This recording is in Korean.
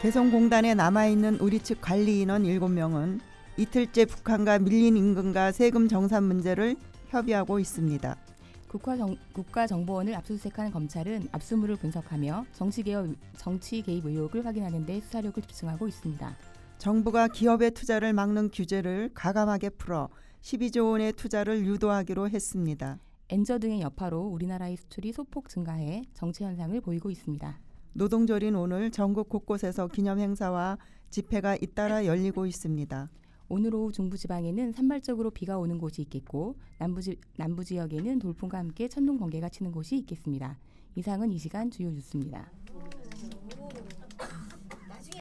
개성공단에 남아있는 우리 측 관리 인원 7명은 이틀째 북한과 밀린 임금과 세금 정산 문제를 협의하고 있습니다. 국가정, 국가 정 보원을 압수수색한 검찰은 압수물을 분석하며 정치 개혁, 정치 개입 의혹을 확인하는 데 수사력을 집중하고 있습니다. 정부가 기업의 투자를 막는 규제를 가감하게 풀어 12조 원의 투자를 유도하기로 했습니다. 엔저 등의 여파로 우리나라의 수출이 소폭 증가해 정체 현상을 보이고 있습니다. 노동절인 오늘 전국 곳곳에서 기념 행사와 집회가 잇따라 열리고 있습니다. 오늘 오후 중부지방에는 산발적으로 비가 오는 곳이 있겠고 남부지, 남부 지역에는 돌풍과 함께 천둥 번개가 치는 곳이 있겠습니다. 이상은 이 시간 주요 뉴스입니다.